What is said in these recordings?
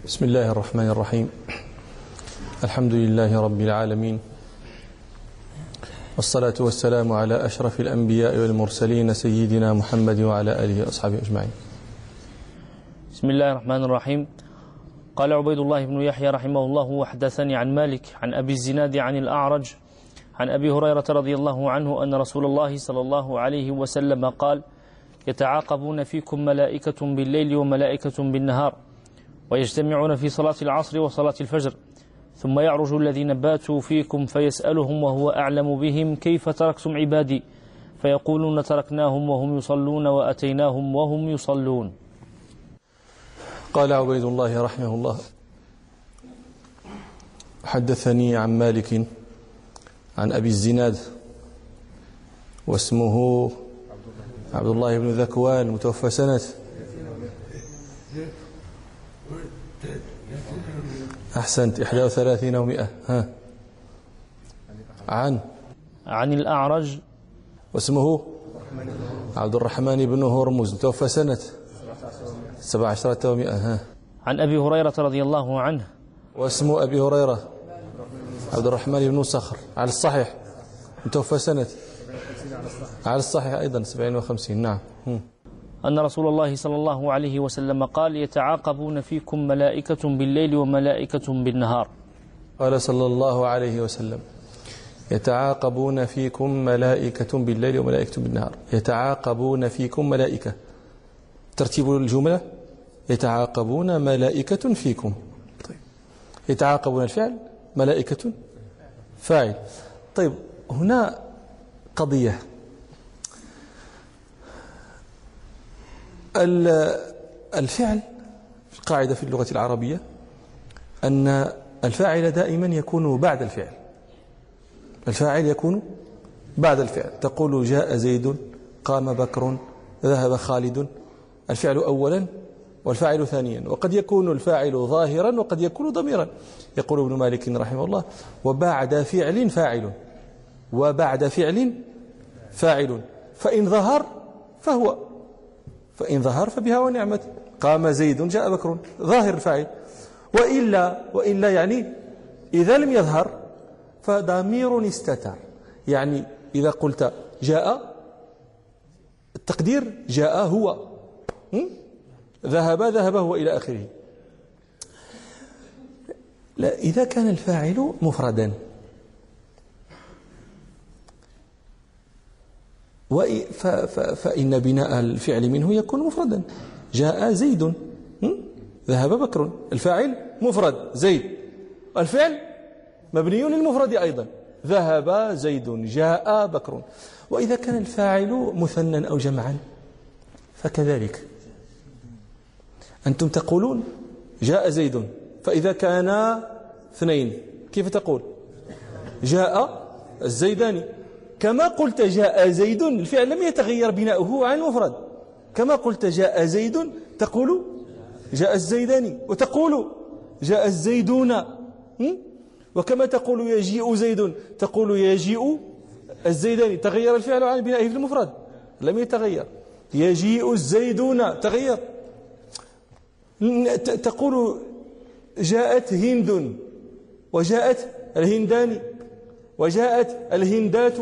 بسم الله الرحمن الرحيم. الحمد لله رب العالمين. والصلاة والسلام على أشرف الأنبياء والمرسلين سيدنا محمد وعلى آله وأصحابه أجمعين. بسم الله الرحمن الرحيم. قال عبيد الله بن يحيى رحمه الله وحدثني عن مالك عن أبي الزناد عن الأعرج عن أبي هريرة رضي الله عنه أن رسول الله صلى الله عليه وسلم قال يتعاقبون فيكم ملائكة بالليل وملائكة بالنهار. ويجتمعون في صلاة العصر وصلاة الفجر. ثم يعرج الذين باتوا فيكم فيسألهم وهو أعلم بهم كيف تركتم عبادي. فيقولون تركناهم وهم يصلون وأتيناهم وهم يصلون. قال عبيد الله رحمه الله حدثني عن مالك عن أبي الزناد واسمه عبد الله بن ذكوان متوفى سنة أحسنت 31 و100 ها. عن؟ عن الأعرج. واسمه؟ عبد الرحمن بن هرمز. متوفى سنة 17 و100 ها. عن أبي هريرة رضي الله عنه. واسم أبي هريرة. عبد الرحمن بن صخر. على الصحيح. متوفى سنة. على الصحيح أيضا 70 و50 نعم. أن رسول الله صلى الله عليه وسلم قال يتعاقبون فيكم ملائكة بالليل وملائكة بالنهار. قال صلى الله عليه وسلم يتعاقبون فيكم ملائكة بالليل وملائكة بالنهار. يتعاقبون فيكم ملائكة. ترتيب الجملة يتعاقبون ملائكة فيكم. طيب. يتعاقبون الفعل ملائكة فاعل. طيب هنا قضية. الفعل القاعدة في اللغة العربية أن الفاعل دائما يكون بعد الفعل. الفاعل يكون بعد الفعل. تقول جاء زيد قام بكر ذهب خالد. الفعل أولا والفاعل ثانيا. وقد يكون الفاعل ظاهرا وقد يكون ضميرا. يقول ابن مالك رحمه الله وبعد فعل فاعل وبعد فعل فاعل. فإن ظهر فهو فإن ظهر فبها ونعمت. قام زيد جاء بكر. ظاهر الفاعل وإلا وإلا يعني إذا لم يظهر فضمير استتر. يعني إذا قلت جاء التقدير جاء هو. ذهب ذهب هو إلى آخره. لا إذا كان الفاعل مفردا. فإن بناء الفعل منه يكون مفردا. جاء زيد ذهب بكر. الفاعل مفرد زيد. الفعل مبني للمفرد أيضا. ذهب زيد جاء بكر. وإذا كان الفاعل مثنى أو جمعا فكذلك. أنتم تقولون جاء زيد فإذا كان اثنين كيف تقول؟ جاء الزيداني كما قلت جاء زيد الفعل لم يتغير بناؤه عن المفرد. كما قلت جاء زيد تقول جاء الزيداني وتقول جاء الزيدون. وكما تقول يجيء زيد تقول يجيء الزيداني تغير الفعل عن بنائه في المفرد. لم يتغير. يجيء الزيدون تغير. تقول جاءت هند وجاءت الهندان وجاءت الهندات.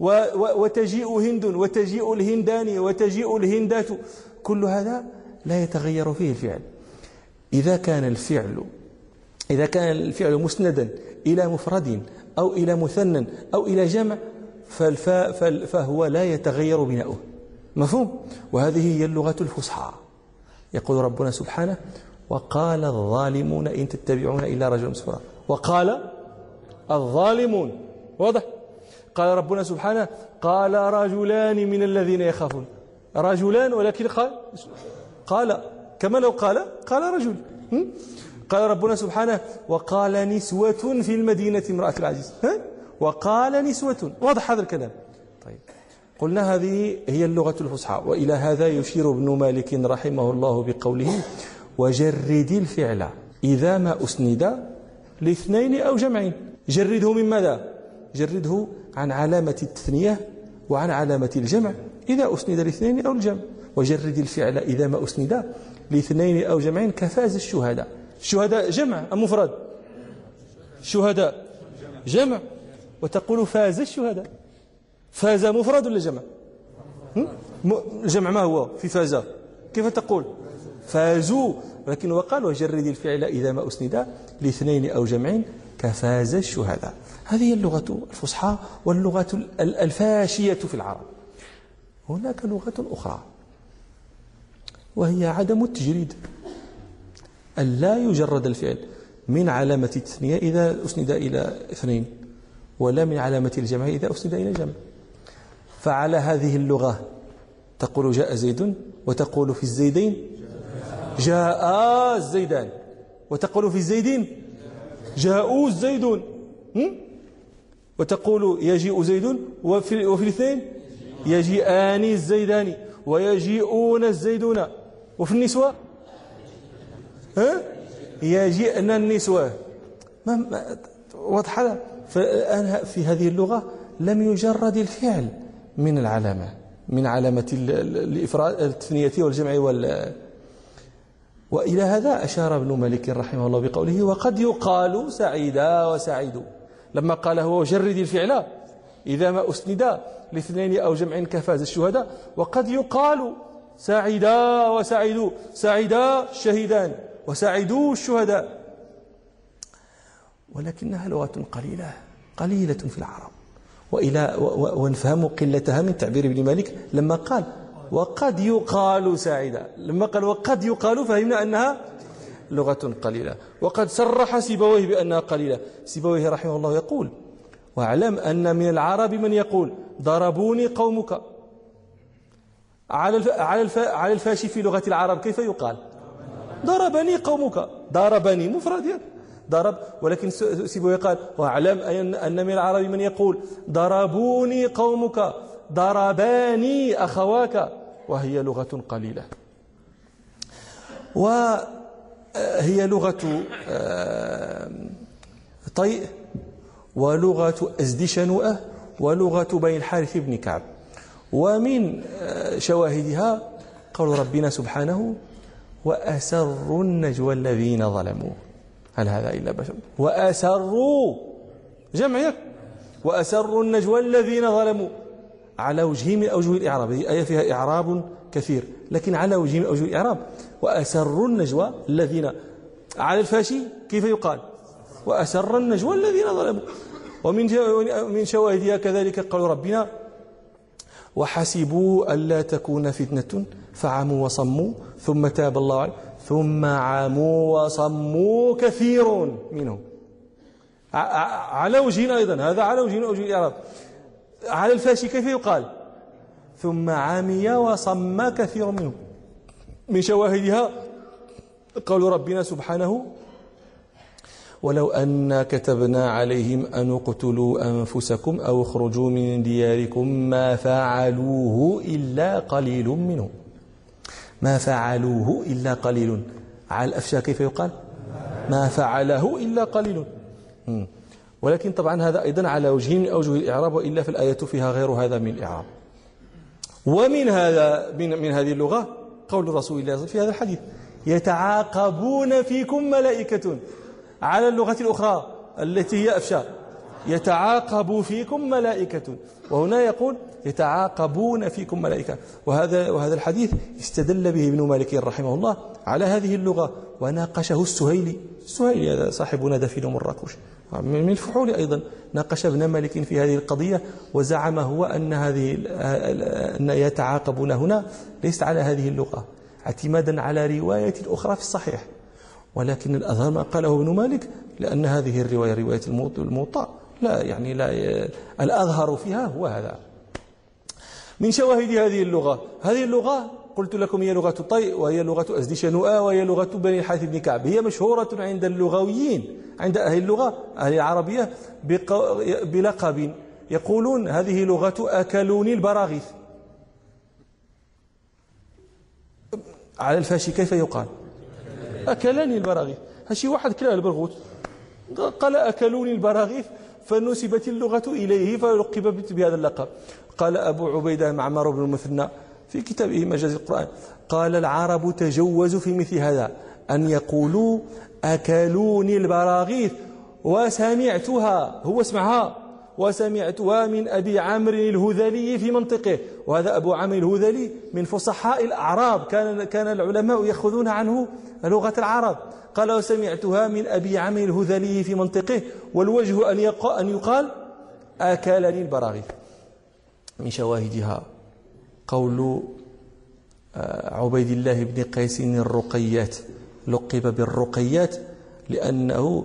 وتجيء هند وتجيء الهندان وتجيء الهندات كل هذا لا يتغير فيه الفعل. إذا كان الفعل إذا كان الفعل مسندا إلى مفرد أو إلى مثنى أو إلى جمع فهو لا يتغير بناؤه. مفهوم؟ وهذه هي اللغة الفصحى. يقول ربنا سبحانه وقال الظالمون إن تتبعون إلا رجل مسفرا وقال الظالمون واضح؟ قال ربنا سبحانه قال رجلان من الذين يخافون. رجلان ولكن قال قال كما لو قال قال رجل. قال ربنا سبحانه وقال نسوة في المدينة امرأة العزيز. وقال نسوة. واضح هذا الكلام. طيب. قلنا هذه هي اللغة الفصحى وإلى هذا يشير ابن مالك رحمه الله بقوله وجرد الفعل إذا ما أسند لاثنين أو جمعين. جرده من ماذا؟ جرده عن علامة التثنية وعن علامة الجمع إذا أسند لاثنين أو الجمع. وجرد الفعل إذا ما أسند لاثنين أو جمعين كفاز الشهداء. شهداء جمع أم مفرد؟ شهداء جمع. وتقول فاز الشهداء. فاز مفرد ولا جمع؟ جمع ما هو في فاز؟ كيف تقول؟ فازوا. لكن وقال وجرد الفعل إذا ما أسند لاثنين أو جمع كفاز الشهداء. هذه اللغة الفصحى واللغة الفاشية في العرب. هناك لغة أخرى وهي عدم التجريد أن لا يجرد الفعل من علامة التثنية إذا أسند إلى اثنين ولا من علامة الجمع إذا أسند إلى جمع. فعلى هذه اللغة تقول جاء زيد وتقول في الزيدين جاء الزيدان وتقول في الزيدين جاءوا الزيدون. وتقول يجيء زيد وفي, وفي الاثنين يجيئان الزيدان ويجيئون الزيدون وفي النسوة؟ ها؟ يجيئن النسوة. ما واضح فالآن في هذه اللغة لم يجرد الفعل من العلامة من علامة الإفراد التثنية والجمع وال وإلى هذا أشار ابن مالك رحمه الله بقوله وقد يقال سعيدا وسعيد لما قال هو جرد الفعل إذا ما أسند لاثنين أو جمع كفاز الشهداء وقد يقال سعيدا وسعيدوا سعيدا الشهيدان وسعدوا الشهداء. ولكنها لغة قليلة قليلة في العرب. وإلى ونفهم قلتها من تعبير ابن مالك لما قال وقد يقال سعيدا لما قال وقد يقال فهمنا أنها لغة قليلة. وقد صرح سيبويه بأنها قليلة. سيبويه رحمه الله يقول واعلم أن من العرب من يقول ضربوني قومك. على على على الفاشي في لغة العرب كيف يقال؟ ضربني قومك. ضربني مفرد ضرب ولكن سيبويه قال واعلم أن من العرب من يقول ضربوني قومك. ضرباني أخواك. وهي لغة قليلة. وهي لغة آه، طيء ولغة أزدي شنوءة ولغة بين الحارث بن كعب. ومن آه، شواهدها قول ربنا سبحانه وأسروا النجوى الذين ظلموا. هل هذا إلا بشر؟ وأسروا. جمع وأسروا النجوى الذين ظلموا. على وجه من أوجه الإعراب هذه آية فيها إعراب كثير لكن على وجه من أوجه الإعراب. وأسروا النجوى الذين على الفاشي كيف يقال؟ وأسر النجوى الذين ظلموا. ومن من شواهدها كذلك قال ربنا وحسبوا ألا تكون فتنة فعموا وصموا ثم تاب الله عليه ثم عموا وصموا كثير منهم. على وجهنا أيضا هذا على وجه أوجه الإعراب. على الفاشي كيف يقال؟ ثم عمي وصم كثير منهم من شواهدها قول ربنا سبحانه ولو أن كتبنا عليهم أن اقتلوا أنفسكم أو اخرجوا من دياركم ما فعلوه إلا قليل منهم. ما فعلوه إلا قليل. على الأفشاء كيف يقال؟ ما فعله إلا قليل. ولكن طبعا هذا أيضا على وجه من أوجه الإعراب وإلا في الآية فيها غير هذا من الإعراب ومن هذا من, من هذه اللغة قول رسول الله في هذا الحديث يتعاقبون فيكم ملائكة على اللغة الأخرى التي هي أفشى يتعاقب فيكم ملائكة. وهنا يقول يتعاقبون فيكم ملائكة. وهذا وهذا الحديث استدل به ابن مالك رحمه الله على هذه اللغة وناقشه السهيلي. السهيلي هذا صاحبنا دفين مراكش. من الفحول أيضا. ناقش ابن مالك في هذه القضية وزعم هو أن هذه أن يتعاقبون هنا ليست على هذه اللغة اعتمادا على رواية أخرى في الصحيح. ولكن الأظهر ما قاله ابن مالك لأن هذه الرواية رواية الموطأ. لا يعني لا الأظهر فيها هو هذا. من شواهد هذه اللغة هذه اللغة قلت لكم هي لغة طي وهي لغة أزدي شنوءة وهي لغة بني الحارث بن كعب. هي مشهورة عند اللغويين عند أهل اللغة أهل العربية بلقب. يقولون هذه لغة أكلوني البراغيث. على الفاشي كيف يقال؟ أكلني البراغيث. هشي واحد كلا البرغوث. قال أكلوني البراغيث فنسبت اللغة إليه فلقب بهذا اللقب. قال أبو عبيدة معمر بن المثنى في كتابه مجاز القرآن. قال العرب تجوزوا في مثل هذا أن يقولوا أكلوني البراغيث وسمعتها هو اسمعها وسمعتها من أبي عمرو الهذلي في منطقه وهذا أبو عمرو الهذلي من فصحاء الأعراب كان كان العلماء يأخذون عنه لغة العرب. قال وسمعتها من أبي عمرو الهذلي في منطقه والوجه أن أن يقال أكلني البراغيث من شواهدها. قول آه، عبيد الله بن قيس الرقيات. لقب بالرقيات لأنه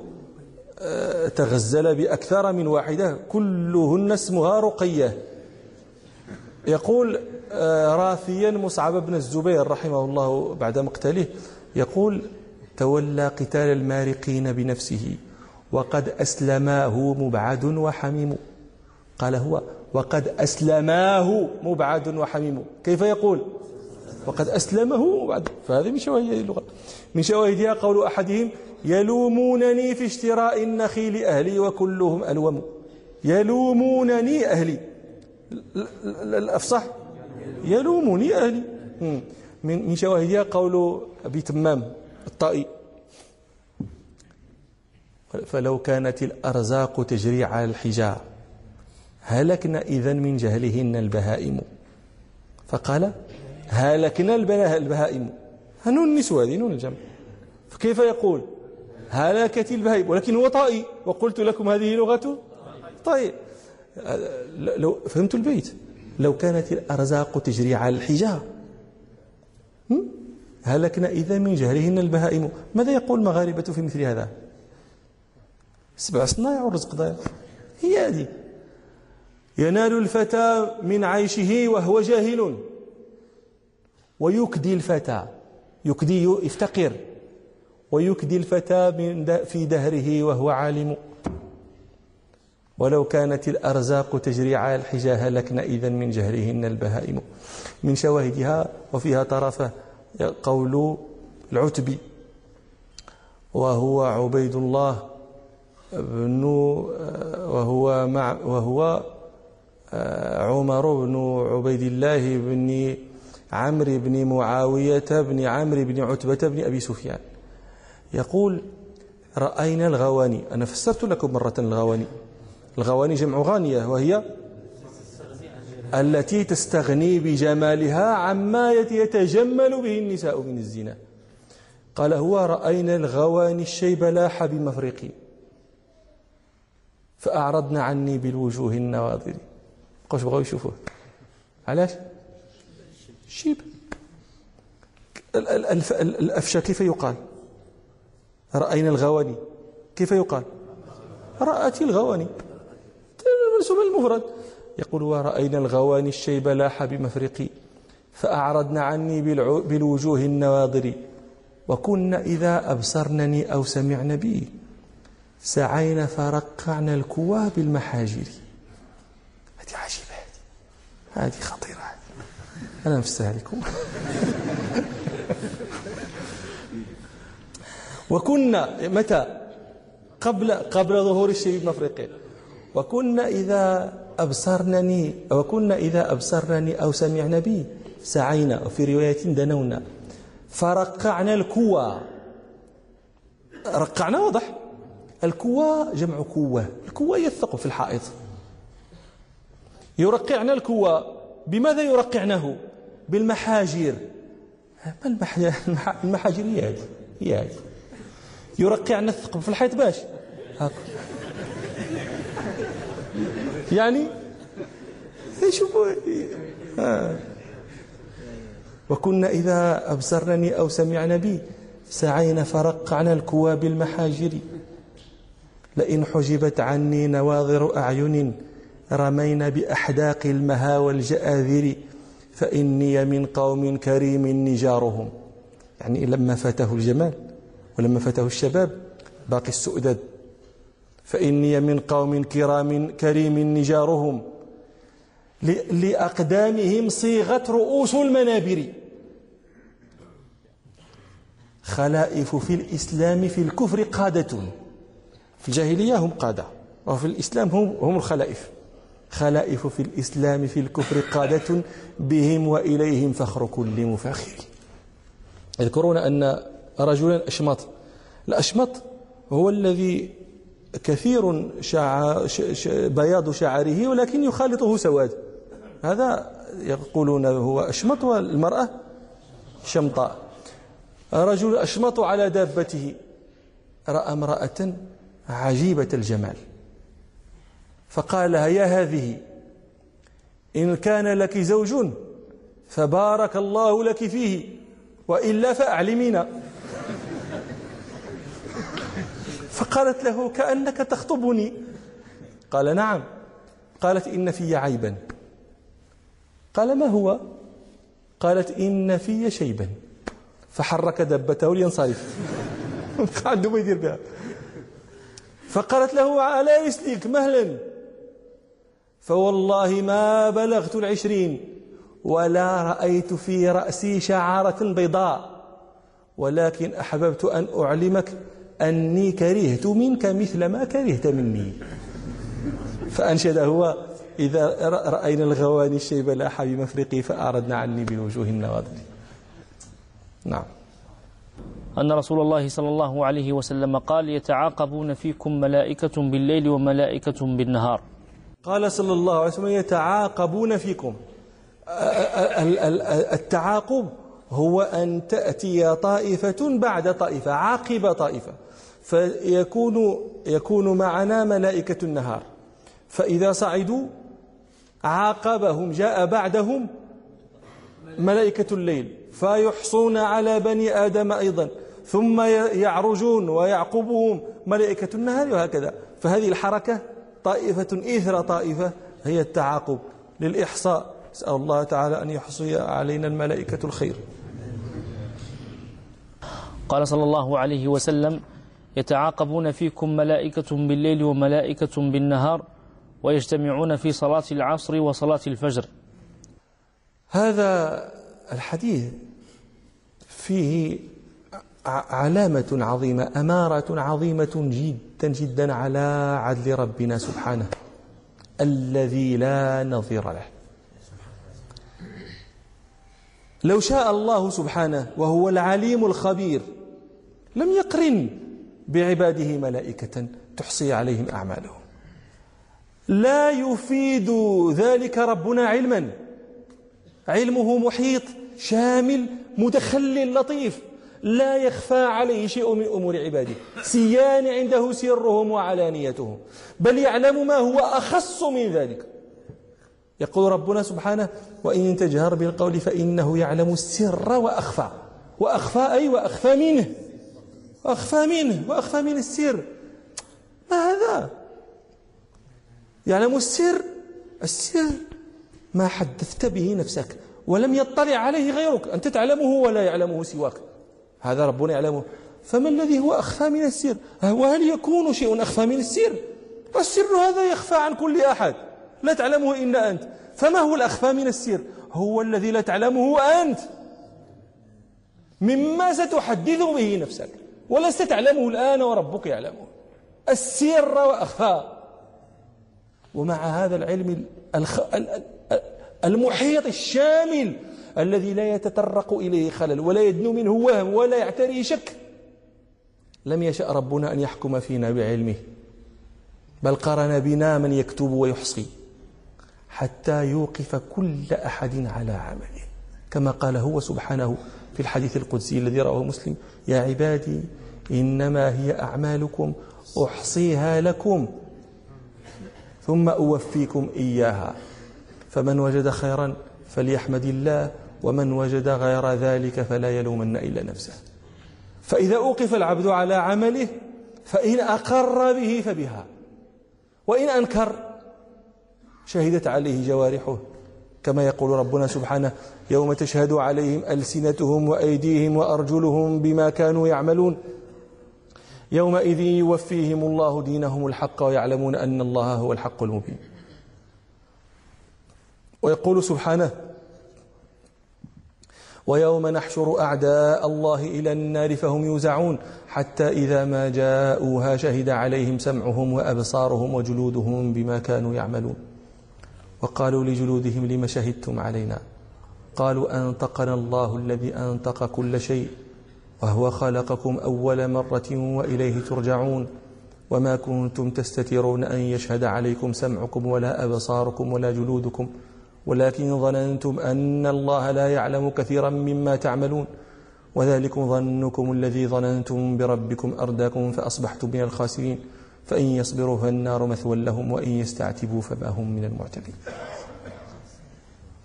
آه، تغزل بأكثر من واحدة كلهن اسمها رقية. يقول آه، راثيا مصعب بن الزبير رحمه الله بعد مقتله يقول تولى قتال المارقين بنفسه وقد أسلماه مبعد وحميم. قال هو وقد أسلماه مبعد وحميم. كيف يقول؟ وقد أسلمه مبعد. فهذه من شواهد اللغة. من شواهدها قول أحدهم يلومونني في اشتراء النخيل أهلي وكلهم ألوم. يلومونني أهلي. الأفصح يلومني أهلي. من شواهدها قول أبي تمام الطائي. فلو كانت الأرزاق تجري على الحجار هلكنا إذا من جهلهن البهائم. فقال هلكنا البهائم. هنون النسوة هذه نون الجمع. فكيف يقول؟ هلكت البهائم. ولكن هو طائي. وقلت لكم هذه لغة طيب لو فهمت البيت. لو كانت الأرزاق تجري على الحجار هلكنا إذا من جهلهن البهائم. ماذا يقول المغاربة في مثل هذا؟ سبع صنايع والرزق ضايع. هي هذه. ينال الفتى من عيشه وهو جاهل. ويكدي الفتى. يكدي يفتقر. ويكدي الفتى في دهره وهو عالم. ولو كانت الأرزاق تجري على الحجاه هلكنا إذا من جهرهن البهائم. من شواهدها وفيها طرفة قول العتبي وهو عبيد الله بن وهو مع وهو عمر بن عبيد الله بن عمرو بن معاوية بن عمرو بن عتبة بن أبي سفيان. يقول رأينا الغواني. أنا فسرت لكم مرة الغواني. الغواني جمع غانية وهي التي تستغني بجمالها عما يتجمل به النساء من الزنا. قال هو رأينا الغواني الشيب لاح بمفرقي فأعرضن عني بالوجوه النواظر بقوش بغاو يشوفوه. علاش؟ شيب. الأفشى كيف يقال؟ رأينا الغواني. كيف يقال؟ رأت الغواني. منسوب المفرد يقول ورأينا الغواني الشيب لاح بمفرقي فأعرضن عني بالوجوه النواضر وكن إذا أبصرنني أو سمعن بي سعينا فرقعنا الكوى بالمحاجر هذه عجيبة. هذه خطيرة. أنا نفسها لكم وكنا متى؟ قبل قبل ظهور الشيء بمفرقه وكنا إذا أبصرنني وكنا إذا أبصرنني أو سمعنا بي سعينا. وفي رواية دنونا. فرقعنا الكوى رقعنا واضح. الكوى جمع كوة الكوة هي الثقب في الحائط. يرقعنا الكوى. بماذا يرقعنه؟ بالمحاجر. ما المحاجر هي هذه هي هذه. يرقعنا الثقب في الحيط باش. هاك. يعني؟ شوفوا آه. وكنا إذا أبصرنني أو سمعنا بي سعينا فرقعنا الكوى بالمحاجر. لئن حجبت عني نواظر أعين. رمينا بأحداق المها والجآذر فإني من قوم كريم نجارهم. يعني لما فاته الجمال ولما فاته الشباب باقي السؤدد. فإني من قوم كرام كريم نجارهم لأقدامهم صيغت رؤوس المنابر. خلائف في الإسلام في الكفر قادة. في الجاهلية هم قادة وفي الإسلام هم, هم الخلائف. خلائف في الإسلام في الكفر قادة بهم وإليهم فخر كل مفاخر يذكرون أن رجلا أشمط الأشمط هو الذي كثير شع... ش... ش... بياض شعره ولكن يخالطه سواد. هذا يقولون هو أشمط والمرأة شمطاء. رجل أشمط على دابته. رأى امرأة عجيبة الجمال. فقال لها يا هذه. إن كان لك زوج فبارك الله لك فيه وإلا فأعلمينا. فقالت له كأنك تخطبني. قال نعم. قالت إن في عيبا. قال ما هو؟ قالت إن في شيبا. فحرك دبته لينصرف. عنده ما يدير بها. فقالت له على يسلك مهلا. فوالله ما بلغت العشرين ولا رأيت في رأسي شعارة بيضاء ولكن أحببت أن أعلمك أني كرهت منك مثل ما كرهت مني. فأنشد هو إذا رأينا الغواني الشيب لاح بمفرقي فأعرضنا عني بالوجوه النواظر نعم. أن رسول الله صلى الله عليه وسلم قال يتعاقبون فيكم ملائكة بالليل وملائكة بالنهار. قال صلى الله عليه وسلم يتعاقبون فيكم. التعاقب هو أن تأتي طائفة بعد طائفة عاقب طائفة. فيكون يكون معنا ملائكة النهار. فإذا صعدوا عاقبهم جاء بعدهم ملائكة الليل. فيحصون على بني آدم أيضا. ثم يعرجون ويعقبهم ملائكة النهار وهكذا. فهذه الحركة طائفة إثر طائفة هي التعاقب للإحصاء. نسأل الله تعالى أن يحصي علينا الملائكة الخير. قال صلى الله عليه وسلم يتعاقبون فيكم ملائكة بالليل وملائكة بالنهار ويجتمعون في صلاة العصر وصلاة الفجر. هذا الحديث فيه علامة عظيمة أمارة عظيمة جدا جدا على عدل ربنا سبحانه الذي لا نظير له. لو شاء الله سبحانه وهو العليم الخبير لم يقرن بعباده ملائكة تحصي عليهم أعمالهم. لا يفيد ذلك ربنا علما. علمه محيط شامل متخلل لطيف. لا يخفى عليه شيء من أمور عباده. سيان عنده سرهم وعلانيتهم. بل يعلم ما هو أخص من ذلك. يقول ربنا سبحانه وإن تجهر بالقول فإنه يعلم السر وأخفى. وأخفى أي وأخفى منه. وأخفى منه. وأخفى من السر. ما هذا؟ يعلم السر. السر ما حدثت به نفسك ولم يطلع عليه غيرك. أنت تعلمه ولا يعلمه سواك. هذا ربنا يعلمه. فما الذي هو أخفى من السر؟ وهل يكون شيء أخفى من السر؟ والسر هذا يخفى عن كل أحد. لا تعلمه إلا أنت. فما هو الأخفى من السر؟ هو الذي لا تعلمه أنت. مما ستحدث به نفسك. ولست تعلمه الآن وربك يعلمه. السر وأخفى ومع هذا العلم المحيط الشامل الذي لا يتطرق إليه خلل ولا يدنو منه وهم ولا يعتريه شك. لم يشأ ربنا أن يحكم فينا بعلمه بل قرن بنا من يكتب ويحصي حتى يوقف كل أحد على عمله. كما قال هو سبحانه في الحديث القدسي الذي رواه مسلم يا عبادي إنما هي أعمالكم أحصيها لكم ثم أوفيكم إياها فمن وجد خيرا فليحمد الله ومن وجد غير ذلك فلا يلومن إلا نفسه. فإذا أوقف العبد على عمله فإن أقر به فبها. وإن أنكر شهدت عليه جوارحه. كما يقول ربنا سبحانه يوم تشهد عليهم ألسنتهم وأيديهم وأرجلهم بما كانوا يعملون. يومئذ يوفيهم الله دينهم الحق ويعلمون أن الله هو الحق المبين. ويقول سبحانه ويوم نحشر أعداء الله إلى النار فهم يوزعون حتى إذا ما جاءوها شهد عليهم سمعهم وأبصارهم وجلودهم بما كانوا يعملون. وقالوا لجلودهم لم شهدتم علينا؟ قالوا أنطقنا الله الذي أنطق كل شيء وهو خلقكم أول مرة وإليه ترجعون. وما كنتم تستترون أن يشهد عليكم سمعكم ولا أبصاركم ولا جلودكم. ولكن ظننتم أن الله لا يعلم كثيرا مما تعملون وذلكم ظنكم الذي ظننتم بربكم أرداكم فأصبحتم من الخاسرين فإن يصبروا فالنار مثوى لهم وإن يستعتبوا فما هم من المعتبين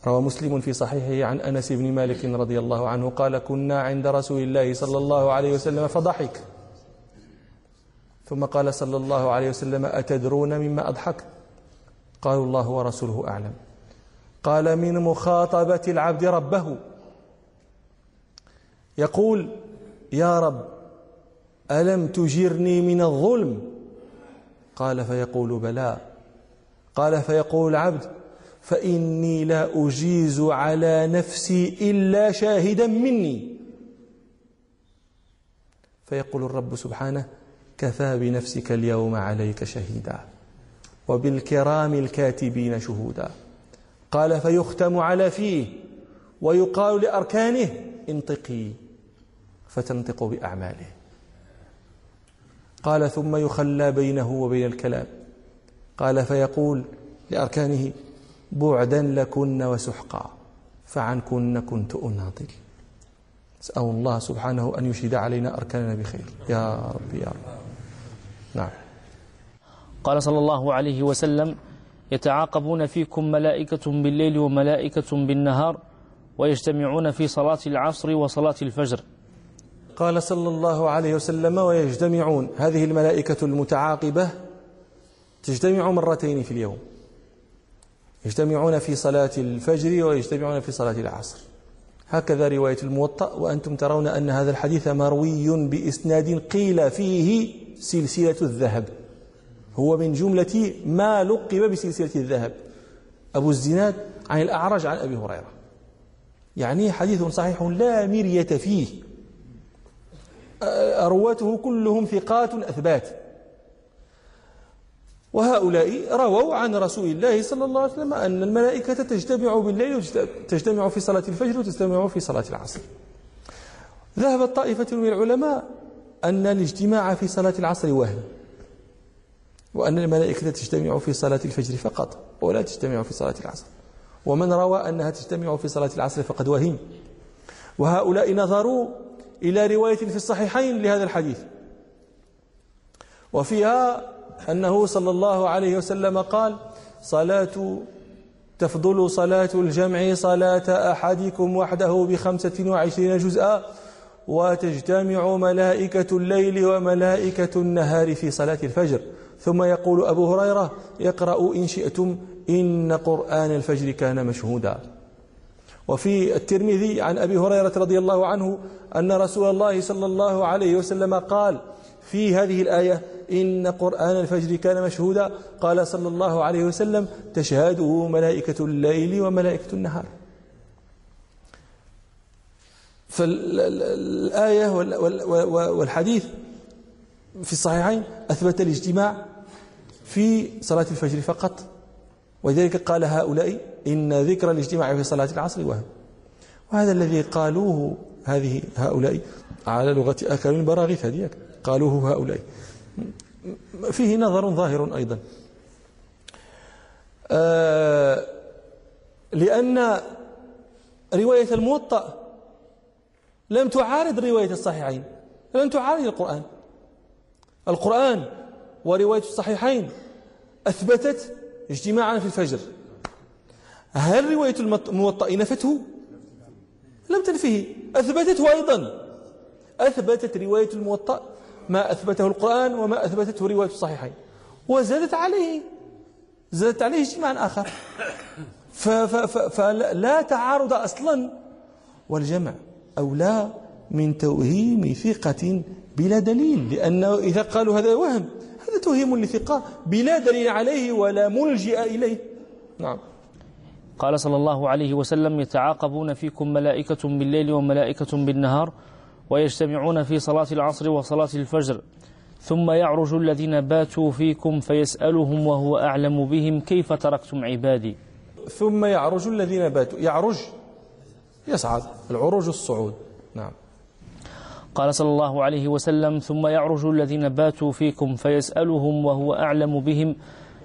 روى مسلم في صحيحه عن أنس بن مالك رضي الله عنه قال كنا عند رسول الله صلى الله عليه وسلم فضحك. ثم قال صلى الله عليه وسلم أتدرون مما أضحك؟ قالوا الله ورسوله أعلم. قال من مخاطبة العبد ربه. يقول يا رب ألم تجرني من الظلم؟ قال فيقول بلى. قال فيقول العبد فإني لا أجيز على نفسي إلا شاهدا مني. فيقول الرب سبحانه كفى بنفسك اليوم عليك شهيدا وبالكرام الكاتبين شهودا. قال فيختم على فيه ويقال لأركانه انطقي فتنطق بأعماله. قال ثم يخلى بينه وبين الكلام. قال فيقول لأركانه بعدا لكن وسحقا فعنكن كنت أناضل أسأل الله سبحانه أن يشهد علينا أركاننا بخير. يا رب يا رب. نعم. قال صلى الله عليه وسلم يتعاقبون فيكم ملائكة بالليل وملائكة بالنهار ويجتمعون في صلاة العصر وصلاة الفجر. قال صلى الله عليه وسلم ويجتمعون. هذه الملائكة المتعاقبة تجتمع مرتين في اليوم. يجتمعون في صلاة الفجر ويجتمعون في صلاة العصر. هكذا رواية الموطأ وأنتم ترون أن هذا الحديث مروي بإسناد قيل فيه سلسلة الذهب. هو من جملة ما لقب بسلسلة الذهب. أبو الزناد عن الأعرج عن أبي هريرة. يعني حديث صحيح لا مرية فيه. أرواته كلهم ثقات أثبات. وهؤلاء رووا عن رسول الله صلى الله عليه وسلم أن الملائكة تجتمع بالليل وتجتمع في صلاة الفجر وتجتمع في صلاة العصر. ذهبت طائفة من العلماء أن الاجتماع في صلاة العصر وهم. وأن الملائكة تجتمع في صلاة الفجر فقط ولا تجتمع في صلاة العصر. ومن روى أنها تجتمع في صلاة العصر فقد وهم وهؤلاء نظروا إلى رواية في الصحيحين لهذا الحديث. وفيها أنه صلى الله عليه وسلم قال صلاة تفضل صلاة الجمع صلاة أحدكم وحده بخمسة وعشرين جزءا وتجتمع ملائكة الليل وملائكة النهار في صلاة الفجر. ثم يقول أبو هريرة يقرأ إن شئتم إن قرآن الفجر كان مشهودا. وفي الترمذي عن أبي هريرة رضي الله عنه أن رسول الله صلى الله عليه وسلم قال في هذه الآية إن قرآن الفجر كان مشهودا. قال صلى الله عليه وسلم تشهده ملائكة الليل وملائكة النهار. فالآية والحديث في الصحيحين أثبت الاجتماع في صلاة الفجر فقط ولذلك قال هؤلاء إن ذكر الاجتماع في صلاة العصر وهم. وهذا الذي قالوه هذه هؤلاء على لغة أكل البراغيث هذه قالوه هؤلاء. فيه نظر ظاهر أيضا. آه لأن رواية الموطأ لم تعارض رواية الصحيحين لم تعارض القرآن. القرآن ورواية الصحيحين أثبتت اجتماعا في الفجر. هل رواية الموطأ نفته؟ لم تنفه. أثبتته أيضا. أثبتت رواية الموطأ ما أثبته القرآن وما أثبتته رواية الصحيحين. وزادت عليه. زادت عليه اجتماعا آخر. فلا تعارض أصلا. والجمع أولى من توهيم ثقة بلا دليل لأنه إذا قالوا هذا وهم هذا توهيم لثقة بلا دليل عليه ولا ملجئ إليه. نعم. قال صلى الله عليه وسلم يتعاقبون فيكم ملائكة بالليل وملائكة بالنهار ويجتمعون في صلاة العصر وصلاة الفجر ثم يعرج الذين باتوا فيكم فيسألهم وهو أعلم بهم كيف تركتم عبادي؟ ثم يعرج الذين باتوا يعرج يصعد العروج الصعود. نعم. قال صلى الله عليه وسلم ثم يعرج الذين باتوا فيكم فيسألهم وهو أعلم بهم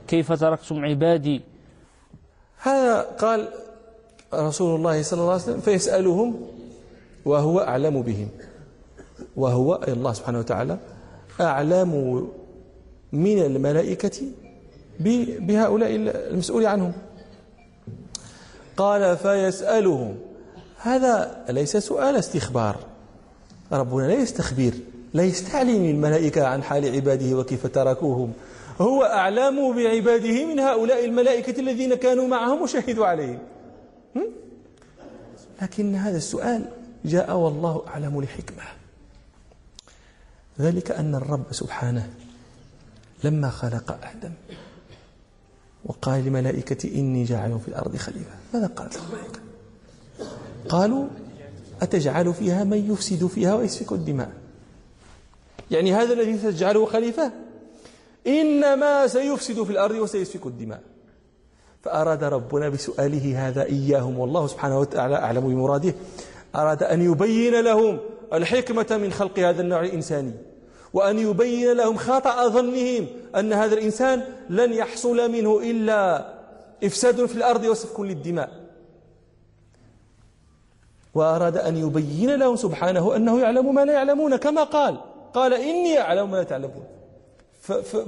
كيف تركتم عبادي؟ هذا قال رسول الله صلى الله عليه وسلم فيسألهم وهو أعلم بهم. وهو أي الله سبحانه وتعالى أعلم من الملائكة بهؤلاء المسؤول عنهم. قال فيسألهم. هذا ليس سؤال استخبار. ربنا لا يستخبر لا يستعلم الملائكة عن حال عباده وكيف تركوهم. هو أعلم بعباده من هؤلاء الملائكة الذين كانوا معهم وشهدوا عليهم. لكن هذا السؤال جاء والله أعلم لحكمة. ذلك أن الرب سبحانه لما خلق آدم وقال للملائكة إني جاعل في الأرض خليفة ماذا قالت الملائكة قالوا أتجعل فيها من يفسد فيها ويسفك الدماء. يعني هذا الذي تجعله خليفة إنما سيفسد في الأرض وسيسفك الدماء. فأراد ربنا بسؤاله هذا إياهم والله سبحانه وتعالى أعلم بمراده. أراد أن يبين لهم الحكمة من خلق هذا النوع الإنساني وأن يبين لهم خطأ ظنهم أن هذا الإنسان لن يحصل منه إلا إفساد في الأرض وسفك للدماء. وأراد أن يبين لهم سبحانه أنه يعلم ما لا يعلمون كما قال قال إني أعلم ما لا تعلمون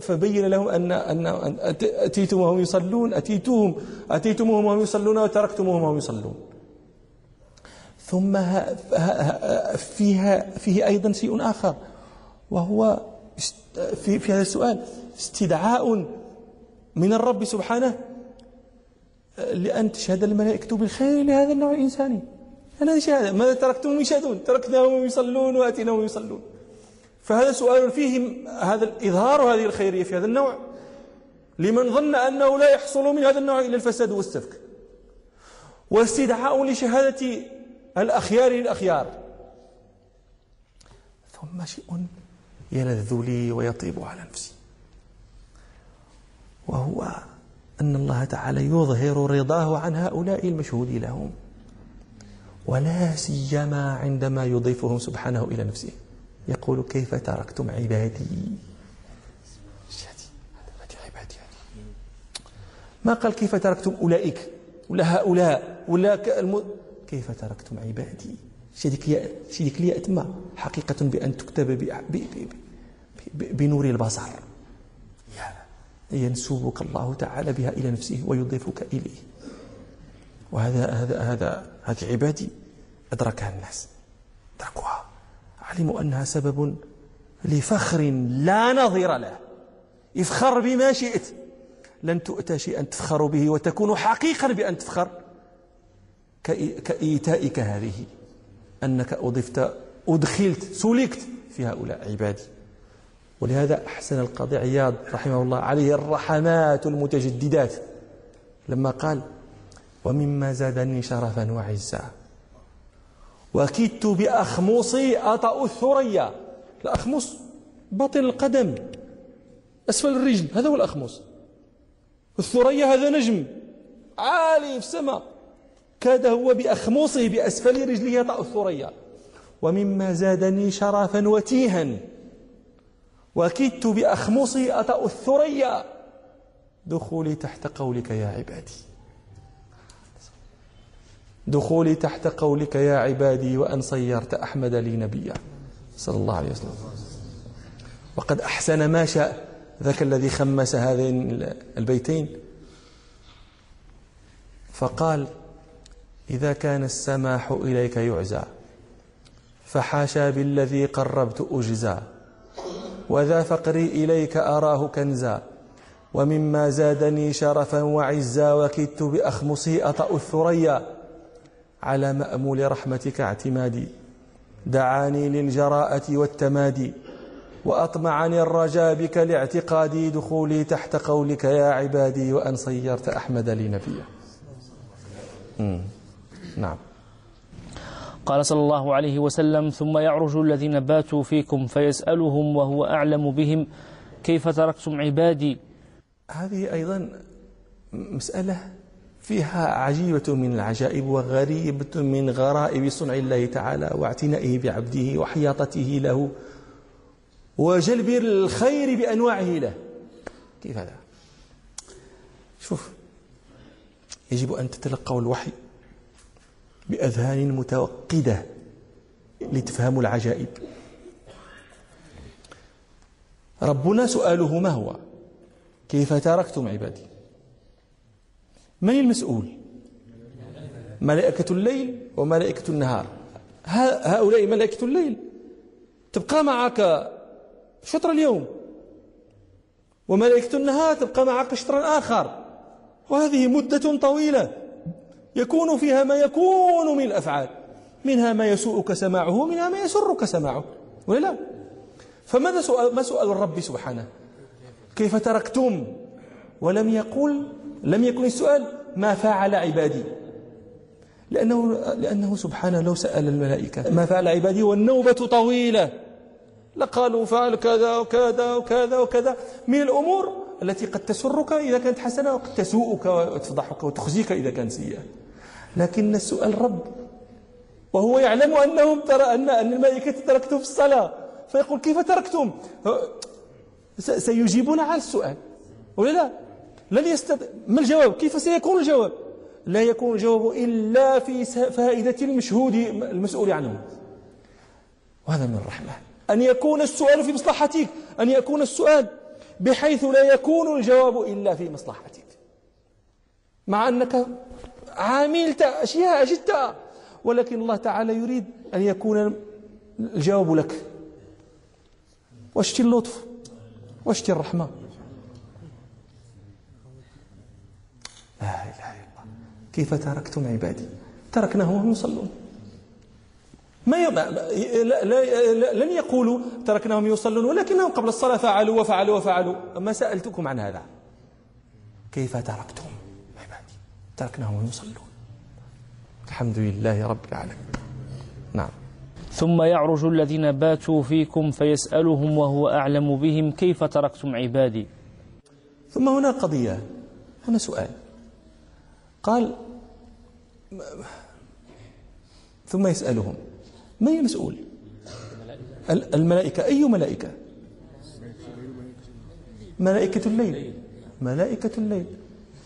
فبين لهم أن أن أتيتم وهم يصلون أتيتهم أتيتموهم وهم يصلون وتركتموهم وهم يصلون. ثم فيها فيه أيضا شيء آخر وهو في, في هذا السؤال استدعاء من الرب سبحانه لأن تشهد الملائكة بالخير لهذا النوع الإنساني. هذه شهادة. ماذا تركتم يشهدون؟ تركناهم يصلون وأتيناهم يصلون. فهذا سؤال فيه هذا إظهار هذه الخيرية في هذا النوع. لمن ظن أنه لا يحصل من هذا النوع إلا الفساد والسفك. واستدعاء لشهادة الأخيار للأخيار. ثم شيء يلذ لي ويطيب على نفسي. وهو أن الله تعالى يظهر رضاه عن هؤلاء المشهود لهم. ولا سيما عندما يضيفهم سبحانه إلى نفسه. يقول كيف تركتم عبادي؟ ما قال كيف تركتم أولئك؟ ولا هؤلاء؟ ولا الم... كيف تركتم عبادي؟ شديك شديك لي أتما حقيقة بأن تكتب ب... ب... ب... ب... بنور البصر. ينسوبك الله تعالى بها إلى نفسه ويضيفك إليه. وهذا هذا هذا هذه عبادي أدركها الناس. أدركوها علموا أنها سبب لفخر لا نظير له. افخر بما شئت. لن تؤتى شيئا تفخر به وتكون حقيقا بأن تفخر. كإيتائك هذه. أنك أضفت أدخلت سلكت في هؤلاء عبادي. ولهذا أحسن القاضي عياض رحمه الله عليه الرحمات المتجددات. لما قال ومما زادني شرفا وعزا. وكدت بأخمصي أطأ الثريا. الأخمص باطن القدم أسفل الرجل هذا هو الأخمص. الثريا هذا نجم عالي في السماء. كاد هو بأخمصه بأسفل رجله يطأ الثريا. ومما زادني شرفا وتيها. وكدت بأخمصي أطأ الثريا. دخولي تحت قولك يا عبادي. دخولي تحت قولك يا عبادي وأن صيرت أحمد لي نبيا. صلى الله عليه وسلم. وقد أحسن ما شاء ذاك الذي خمس هذين البيتين. فقال إذا كان السماح إليك يعزى فحاشا بالذي قربت أجزى. وذا فقري إليك أراه كنزا. ومما زادني شرفا وعزا وكدت بأخمصي أطأ الثريا. على مأمول رحمتك اعتمادي. دعاني للجراءة والتمادي. وأطمعني الرجاء بك لاعتقادي دخولي تحت قولك يا عبادي وأن صيرت أحمد لي نبيا. نعم. قال صلى الله عليه وسلم ثم يعرج الذين باتوا فيكم فيسألهم وهو أعلم بهم كيف تركتم عبادي؟ هذه أيضا مسألة فيها عجيبة من العجائب وغريبة من غرائب صنع الله تعالى واعتنائه بعبده وحياطته له وجلب الخير بأنواعه له. كيف هذا؟ شوف يجب أن تتلقوا الوحي بأذهان متوقدة لتفهموا العجائب. ربنا سؤاله ما هو؟ كيف تركتم عبادي؟ من المسؤول؟ ملائكة الليل وملائكة النهار. هؤلاء ملائكة الليل. تبقى معك شطر اليوم. وملائكة النهار تبقى معك شطرا آخر. وهذه مدة طويلة. يكون فيها ما يكون من الأفعال. منها ما يسوءك سماعه ومنها ما يسرك سماعه. ولا لا؟ فماذا سؤال ما سؤال الرب سبحانه؟ كيف تركتم؟ ولم يقل لم يكن السؤال ما فعل عبادي. لأنه, لأنه سبحانه لو سأل الملائكة ما فعل عبادي والنوبة طويلة. لقالوا فعل كذا وكذا وكذا وكذا. من الأمور التي قد تسرك إذا كانت حسنة وقد تسوءك وتفضحك وتخزيك إذا كانت سيئة. لكن السؤال رب وهو يعلم أنهم ترى أن الملائكة تركتم في الصلاة. فيقول كيف تركتم سيجيبون على السؤال. ولا لا؟ لن يستطيع ما الجواب؟ كيف سيكون الجواب؟ لا يكون الجواب إلا في فائدة المشهود المسؤول عنه. وهذا من الرحمة. أن يكون السؤال في مصلحتك. أن يكون السؤال بحيث لا يكون الجواب إلا في مصلحتك. مع أنك عاملت أشياء جدا. ولكن الله تعالى يريد أن يكون الجواب لك. واشتي اللطف. واشتي الرحمة. لا إله إلا الله. كيف تركتم عبادي؟ تركناهم وهم يصلون. ما يب... لا... لا... لن يقولوا تركناهم يصلون ولكنهم قبل الصلاة فعلوا وفعلوا وفعلوا. ما سألتكم عن هذا؟ كيف تركتم عبادي؟ تركناهم يصلون. الحمد لله رب العالمين. نعم. ثم يعرج الذين باتوا فيكم فيسألهم وهو أعلم بهم كيف تركتم عبادي؟ ثم هنا قضية. هنا سؤال. قال ثم يسألهم من المسؤول؟ الملائكة. أي ملائكة؟ ملائكة الليل. ملائكة الليل.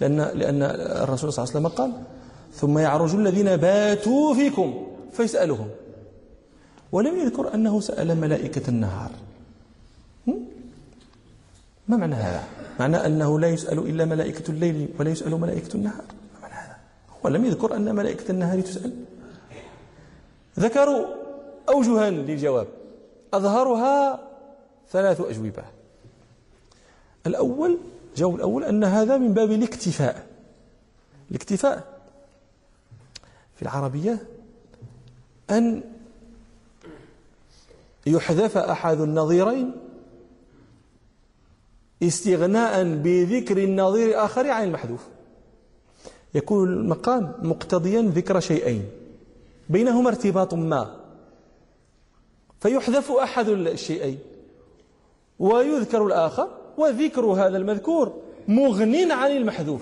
لأن, لأن الرسول صلى الله عليه وسلم قال ثم يعرج الذين باتوا فيكم فيسألهم. ولم يذكر أنه سأل ملائكة النهار. ما معنى هذا؟ معنى أنه لا يسأل إلا ملائكة الليل ولا يسأل ملائكة النهار. ما معنى هذا هو لم يذكر أن ملائكة النهار تسأل. ذكروا أوجها للجواب. أظهرها ثلاث أجوبة. الأول الجواب الأول أن هذا من باب الاكتفاء. الاكتفاء في العربية أن يحذف أحد النظيرين استغناء بذكر النظير الآخر عن المحذوف. يكون المقام مقتضيا ذكر شيئين. بينهما ارتباط ما. فيحذف أحد الشيئين. ويذكر الآخر وذكر هذا المذكور مغن عن المحذوف.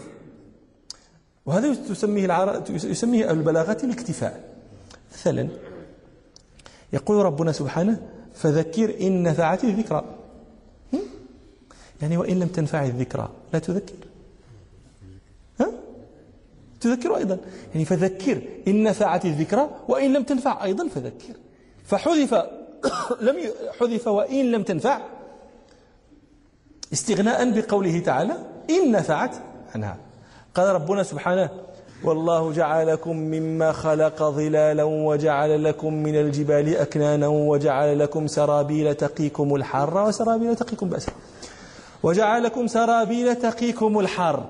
وهذا تسميه العر... يسميه أهل البلاغة الاكتفاء. مثلا يقول ربنا سبحانه فذكر إن نفعت الذكرى. يعني وإن لم تنفع الذكرى لا تذكر؟ تذكر أيضا. يعني فذكر. إن نفعت الذكرى وإن لم تنفع أيضا فذكر. فحذف لم حذف وإن لم تنفع استغناء بقوله تعالى إن نفعت عنها. قال ربنا سبحانه والله جعلكم مما خلق ظلالا وجعل لكم من الجبال أكنانا وجعل لكم سرابيل تقيكم الحر. وسرابيل تقيكم بأسا وجعل لكم سرابيل تقيكم الحر.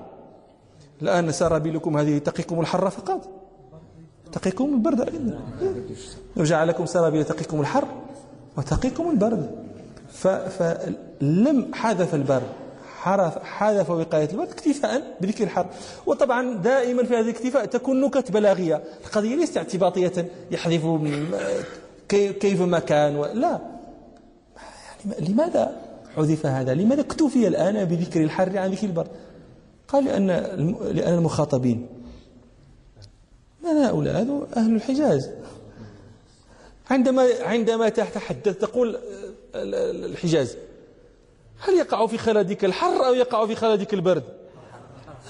الآن سرابيلكم هذه تقيكم الحر فقط. تقيكم البرد. أيضا وجعل لكم سرابيل تقيكم الحر وتقيكم البرد. فلم حذف البرد حذف وقاية البرد اكتفاء بذكر الحر. وطبعا دائما في هذه الاكتفاء تكون نكت بلاغية. القضية ليست اعتباطية. يحذف كيف ما كان لا. يعني لماذا حذف هذا؟ لماذا اكتفي الآن بذكر الحر عن ذكر البرد قال لأن لأن المخاطبين. من هؤلاء هذو أهل الحجاز. عندما عندما تتحدث تقول الحجاز هل يقع في خلدك الحر أو يقع في خلدك البرد؟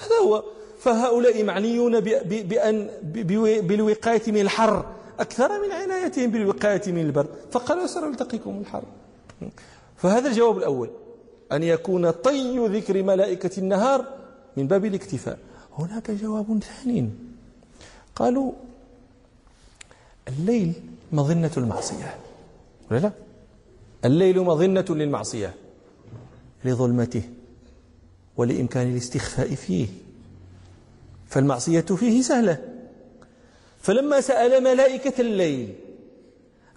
هذا هو. فهؤلاء معنيون بأن بالوقاية من الحر أكثر من عنايتهم بالوقاية من البرد. فقالوا سنلتقيكم الحر. فهذا الجواب الأول. أن يكون طي ذكر ملائكة النهار من باب الاكتفاء. هناك جواب ثاني. قالوا الليل مظنة المعصية. ولا لا؟ الليل مظنة للمعصية. لظلمته ولإمكان الاستخفاء فيه. فالمعصية فيه سهلة. فلما سأل ملائكة الليل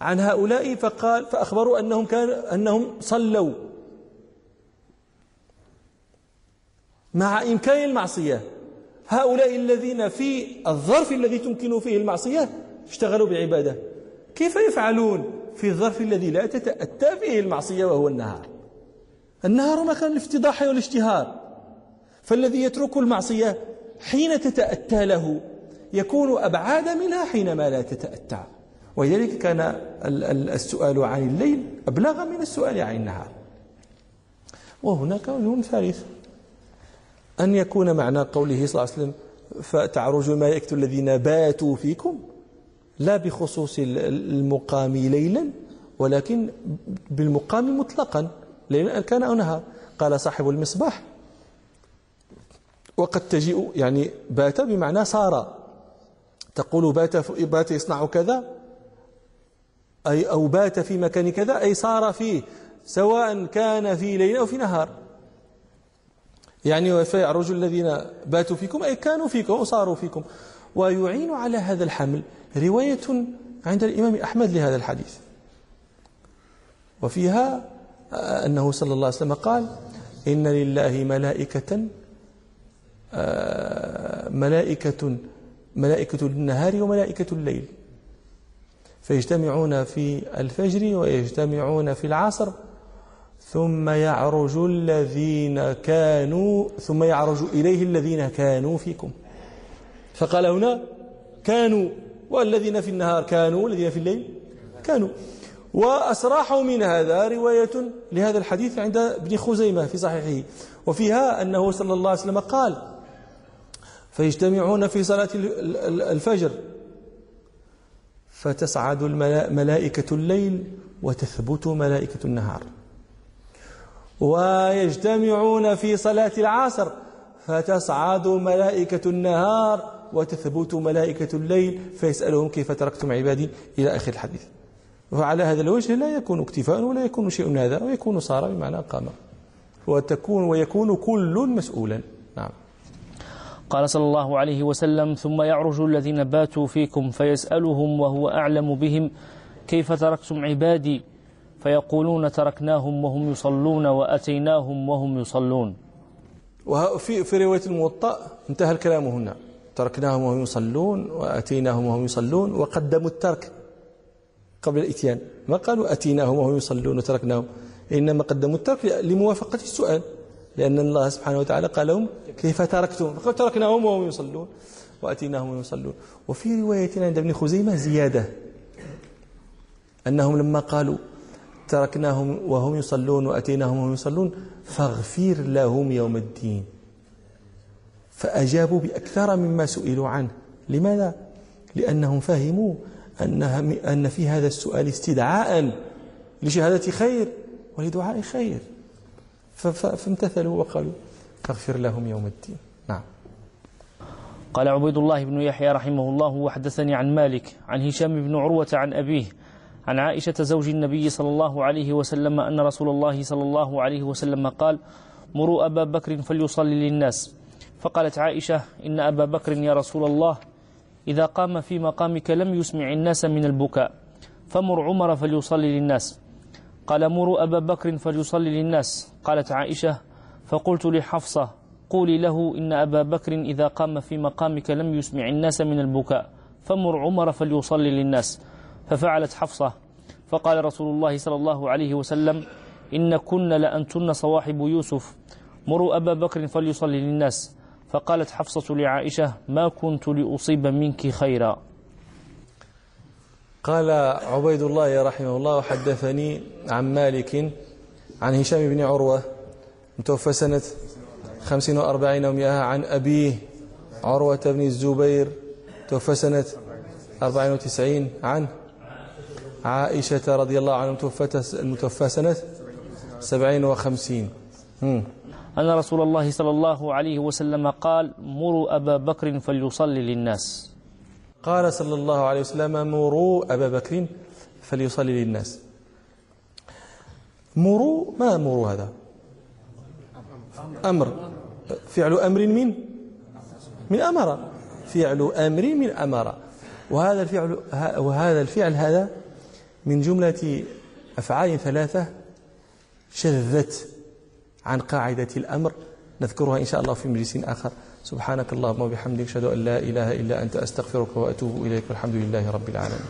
عن هؤلاء فقال فأخبروا أنهم كانوا أنهم صلوا. مع إمكان المعصية. هؤلاء الذين في الظرف الذي تمكن فيه المعصية اشتغلوا بعبادة. كيف يفعلون في الظرف الذي لا تتأتى فيه المعصية وهو النهار؟ النهار مكان الافتضاح والاشتهار. فالذي يترك المعصية حين تتأتى له يكون أبعاد منها حينما لا تتأتى. ولذلك كان السؤال عن الليل أبلغ من السؤال عن النهار. وهناك وجه ثالث. أن يكون معنى قوله صلى الله عليه وسلم فتعرج الملائكة الذين باتوا فيكم لا بخصوص المقام ليلا ولكن بالمقام مطلقا ليلا كان أو نهار قال صاحب المصباح وقد تجيء يعني بات بمعنى صار. تقول بات بات يصنع كذا أي أو بات في مكان كذا أي صار فيه سواء كان في ليل أو في نهار. يعني فيعرج الذين باتوا فيكم أي كانوا فيكم وصاروا فيكم. ويعين على هذا الحمل رواية عند الإمام أحمد لهذا الحديث. وفيها أنه صلى الله عليه وسلم قال إن لله ملائكة آه، ملائكة ملائكة النهار وملائكة الليل. فيجتمعون في الفجر ويجتمعون في العصر. ثم يعرج الذين كانوا ثم يعرج إليه الذين كانوا فيكم. فقال هنا كانوا والذين في النهار كانوا والذين في الليل كانوا. وأسراحوا من هذا رواية لهذا الحديث عند ابن خزيمة في صحيحه. وفيها أنه صلى الله عليه وسلم قال فيجتمعون في صلاة الفجر فتصعد ملائكة الليل وتثبت ملائكة النهار. ويجتمعون في صلاة العصر فتصعد ملائكة النهار وتثبت ملائكة الليل فيسألهم كيف تركتم عبادي؟ إلى آخر الحديث. وعلى هذا الوجه لا يكون اكتفاء ولا يكون شيء من هذا ويكون صار بمعنى قام. وتكون ويكون كل مسؤولا. نعم. قال صلى الله عليه وسلم ثم يعرج الذين باتوا فيكم فيسألهم وهو أعلم بهم كيف تركتم عبادي؟ فيقولون تركناهم وهم يصلون وأتيناهم وهم يصلون. وفي في رواية الموطأ انتهى الكلام هنا. تركناهم وهم يصلون وأتيناهم وهم يصلون وقدموا الترك قبل الإتيان. ما قالوا أتيناهم وهم يصلون وتركناهم؟ إنما قدموا الترك لموافقة السؤال لأن الله سبحانه وتعالى قال لهم كيف تركتم؟ فقال تركناهم وهم يصلون وأتيناهم وهم يصلون. وفي رواية عند ابن خزيمة زيادة أنهم لما قالوا تركناهم وهم يصلون وأتيناهم وهم يصلون فاغفر لهم يوم الدين. فأجابوا بأكثر مما سئلوا عنه. لماذا؟ لأنهم فهموا أنها أن في هذا السؤال استدعاء لشهادة خير ولدعاء خير. فامتثلوا وقالوا فاغفر لهم يوم الدين. نعم. قال عبيد الله بن يحيى رحمه الله وحدثني عن مالك عن هشام بن عروة عن أبيه عن عائشة زوج النبي صلى الله عليه وسلم أن رسول الله صلى الله عليه وسلم قال مروا أبا بكر فليصلي للناس. فقالت عائشة إن أبا بكر يا رسول الله إذا قام في مقامك لم يسمع الناس من البكاء فمر عمر فليصلي للناس. قال مروا أبا بكر فليصلي للناس. قالت عائشة فقلت لحفصة قولي له إن أبا بكر إذا قام في مقامك لم يسمع الناس من البكاء فمر عمر فليصلي للناس. ففعلت حفصة. فقال رسول الله صلى الله عليه وسلم إن كن لأنتن صواحب يوسف. مروا أبا بكر فليصلي للناس. فقالت حفصة لعائشة ما كنت لأصيب منك خيرا. قال عبيد الله رحمه الله وحدثني عن مالك عن هشام بن عروة متوفى سنة خمسين وأربعين ومئة عن أبيه عروة بن الزبير توفى سنة أربعين وتسعين عن عائشة رضي الله عنها المتوفى سنة سبعين وخمسين. أن رسول الله صلى الله عليه وسلم قال مروا أبا بكر فليصلي للناس. قال صلى الله عليه وسلم مروا أبا بكر فليصلي للناس. مروا؟ ما مروا هذا؟ أمر. فعل أمر من؟ من أمر. فعل أمر من أمر. وهذا الفعل وهذا الفعل هذا من جملة أفعال ثلاثة شذت عن قاعدة الأمر. نذكرها إن شاء الله في مجلس آخر. سبحانك اللهم وبحمدك أشهد أن لا إله إلا أنت أستغفرك وأتوب إليك والحمد لله رب العالمين.